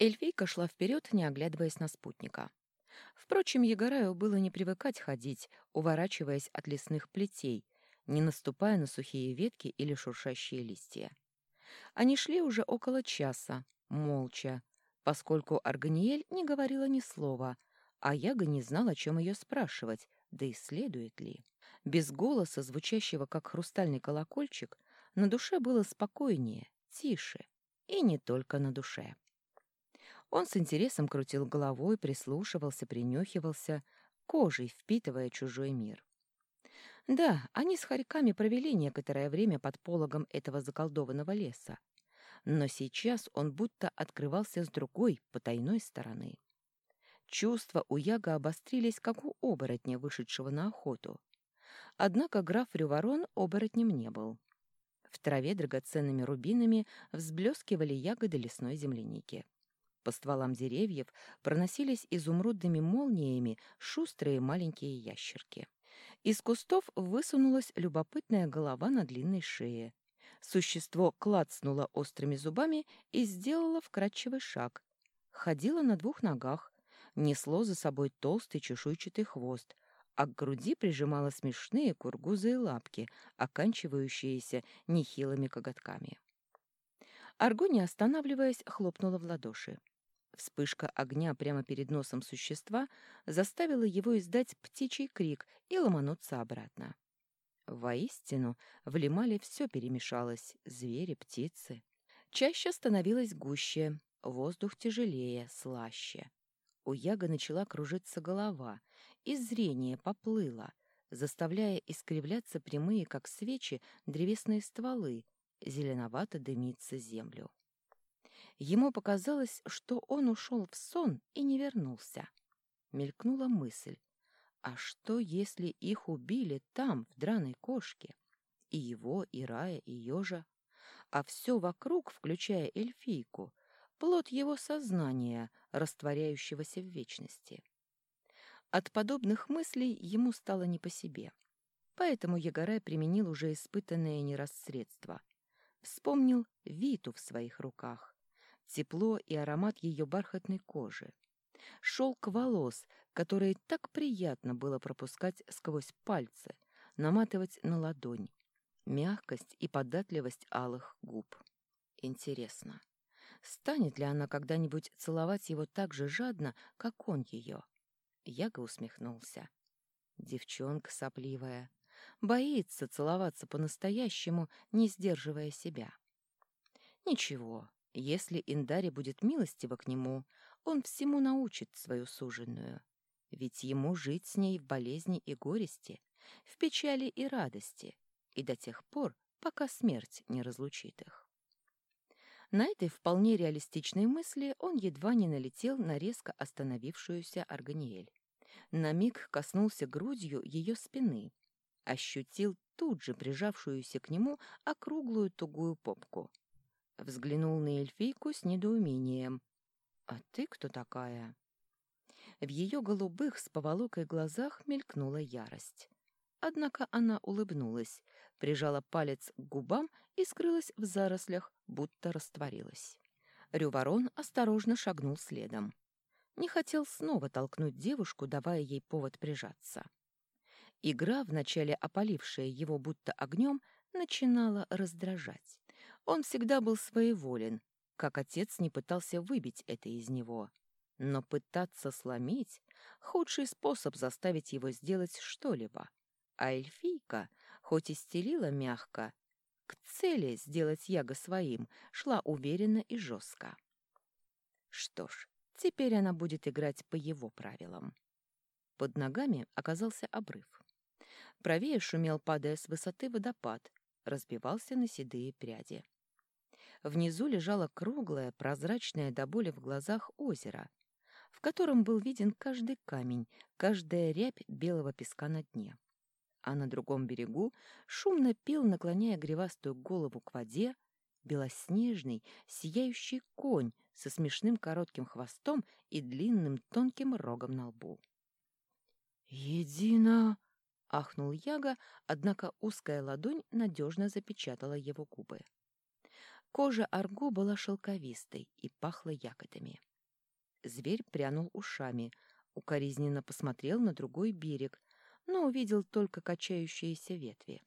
Эльфийка шла вперед, не оглядываясь на спутника. Впрочем, Егораю было не привыкать ходить, уворачиваясь от лесных плетей, не наступая на сухие ветки или шуршащие листья. Они шли уже около часа, молча, поскольку Арганиель не говорила ни слова, а Яга не знал, о чем ее спрашивать, да и следует ли. Без голоса, звучащего как хрустальный колокольчик, на душе было спокойнее, тише, и не только на душе. Он с интересом крутил головой, прислушивался, принюхивался, кожей впитывая чужой мир. Да, они с хорьками провели некоторое время под пологом этого заколдованного леса. Но сейчас он будто открывался с другой, потайной стороны. Чувства у Яга обострились, как у оборотня, вышедшего на охоту. Однако граф Рюворон оборотнем не был. В траве драгоценными рубинами взблескивали ягоды лесной земляники. По стволам деревьев проносились изумрудными молниями шустрые маленькие ящерки. Из кустов высунулась любопытная голова на длинной шее. Существо клацнуло острыми зубами и сделало вкрадчивый шаг. Ходило на двух ногах, несло за собой толстый чешуйчатый хвост, а к груди прижимало смешные кургузые лапки, оканчивающиеся нехилыми коготками. Арго, останавливаясь, хлопнула в ладоши. Вспышка огня прямо перед носом существа заставила его издать птичий крик и ломануться обратно. Воистину, в Лимале все перемешалось — звери, птицы. Чаще становилось гуще, воздух тяжелее, слаще. У Яга начала кружиться голова, и зрение поплыло, заставляя искривляться прямые, как свечи, древесные стволы, зеленовато дымиться землю. Ему показалось, что он ушел в сон и не вернулся. Мелькнула мысль, а что, если их убили там, в драной кошке? И его, и Рая, и Ёжа. А все вокруг, включая эльфийку, плод его сознания, растворяющегося в вечности. От подобных мыслей ему стало не по себе. Поэтому Егорай применил уже испытанное не раз. Вспомнил Виту в своих руках, тепло и аромат ее бархатной кожи, шелк волос, которые так приятно было пропускать сквозь пальцы, наматывать на ладонь, мягкость и податливость алых губ. Интересно, Станет ли она когда-нибудь целовать его так же жадно, как он ее? Яга усмехнулся. Девчонка сопливая. Боится целоваться по-настоящему, не сдерживая себя. Ничего, если Индари будет милостива к нему, он всему научит свою суженую. Ведь ему жить с ней в болезни и горести, в печали и радости, и до тех пор, пока смерть не разлучит их. На этой вполне реалистичной мысли он едва не налетел на резко остановившуюся Арганиэль. На миг коснулся грудью ее спины, ощутил тут же прижавшуюся к нему округлую тугую попку. Взглянул на эльфийку с недоумением. «А ты кто такая?» В ее голубых с поволокой глазах мелькнула ярость. Однако она улыбнулась, прижала палец к губам и скрылась в зарослях, будто растворилась. Рюворон осторожно шагнул следом. Не хотел снова толкнуть девушку, давая ей повод прижаться. Игра, вначале опалившая его будто огнем, начинала раздражать. Он всегда был своеволен, как отец не пытался выбить это из него. Но пытаться сломить — худший способ заставить его сделать что-либо. А эльфийка, хоть и стелила мягко, к цели сделать Яга своим шла уверенно и жестко. Что ж, теперь она будет играть по его правилам. Под ногами оказался обрыв. Правее шумел, падая с высоты, водопад, разбивался на седые пряди. Внизу лежало круглое, прозрачное до боли в глазах озеро, в котором был виден каждый камень, каждая рябь белого песка на дне а на другом берегу шумно пел, наклоняя гривастую голову к воде, белоснежный, сияющий конь со смешным коротким хвостом и длинным тонким рогом на лбу. «Едино!» — ахнул Яга, однако узкая ладонь надежно запечатала его губы. Кожа Арго была шелковистой и пахла ягодами. Зверь прянул ушами, укоризненно посмотрел на другой берег, но увидел только качающиеся ветви.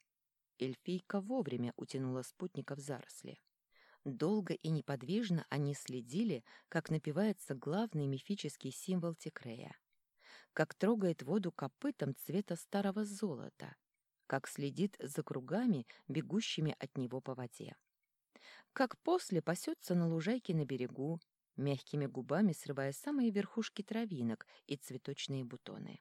Эльфийка вовремя утянула спутника в заросли. Долго и неподвижно они следили, как напивается главный мифический символ Текрея, как трогает воду копытом цвета старого золота, как следит за кругами, бегущими от него по воде. Как после пасется на лужайке на берегу, мягкими губами срывая самые верхушки травинок и цветочные бутоны.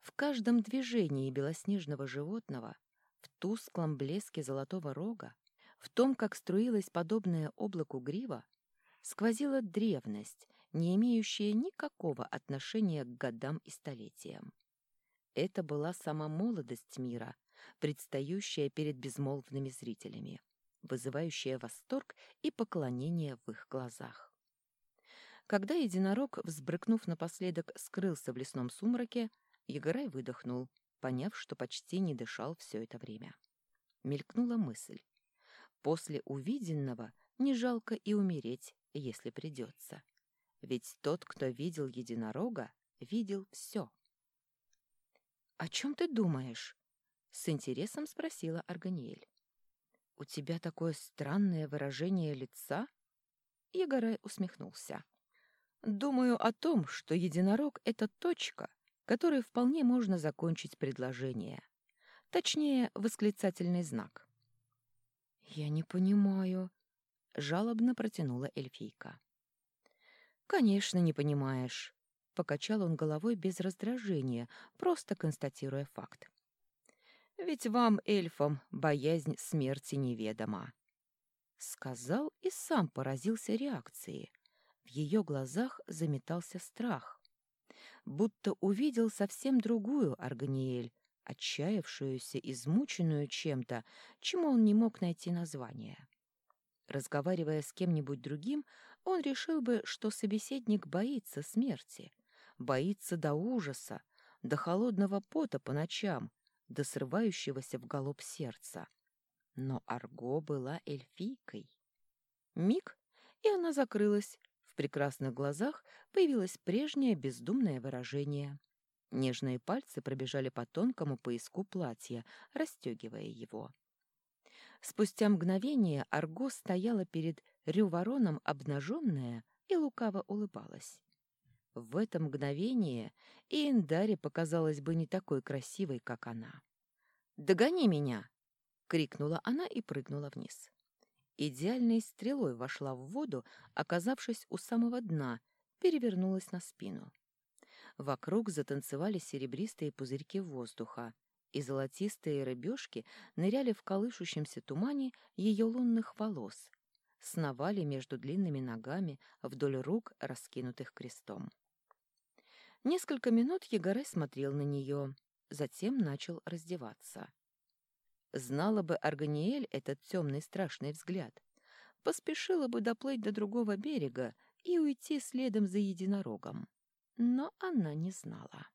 В каждом движении белоснежного животного, в тусклом блеске золотого рога, в том, как струилась подобная облаку грива, сквозила древность, не имеющая никакого отношения к годам и столетиям. Это была сама молодость мира, предстающая перед безмолвными зрителями, вызывающая восторг и поклонение в их глазах. Когда единорог, взбрыкнув напоследок, скрылся в лесном сумраке, Егорай выдохнул, поняв, что почти не дышал все это время. Мелькнула мысль. После увиденного не жалко и умереть, если придется. Ведь тот, кто видел единорога, видел все. «О чем ты думаешь?» — с интересом спросила Арганиэль. «У тебя такое странное выражение лица?» Егорай усмехнулся. «Думаю о том, что единорог — это точка, которой вполне можно закончить предложение. Точнее, восклицательный знак». «Я не понимаю», — жалобно протянула эльфийка. «Конечно, не понимаешь», — покачал он головой без раздражения, просто констатируя факт. «Ведь вам, эльфам, боязнь смерти неведома». Сказал и сам поразился реакции. В ее глазах заметался страх. Будто увидел совсем другую Арганиэль, отчаявшуюся, измученную чем-то, чему он не мог найти название. Разговаривая с кем-нибудь другим, он решил бы, что собеседник боится смерти, боится до ужаса, до холодного пота по ночам, до срывающегося в галоп сердца. Но Арго была эльфийкой. Миг, и она закрылась. В прекрасных глазах появилось прежнее бездумное выражение. Нежные пальцы пробежали по тонкому пояску платья, расстегивая его. Спустя мгновение Арго стояла перед Рювороном обнаженная и лукаво улыбалась. В это мгновение и Эндаре показалась бы не такой красивой, как она. «Догони меня!» — крикнула она и прыгнула вниз. Идеальной стрелой вошла в воду, оказавшись у самого дна, перевернулась на спину. Вокруг затанцевали серебристые пузырьки воздуха, и золотистые рыбешки ныряли в колышущемся тумане ее лунных волос, сновали между длинными ногами вдоль рук, раскинутых крестом. Несколько минут Егорай смотрел на нее, затем начал раздеваться. Знала бы Арганиэль этот темный страшный взгляд, поспешила бы доплыть до другого берега и уйти следом за единорогом но она не знала.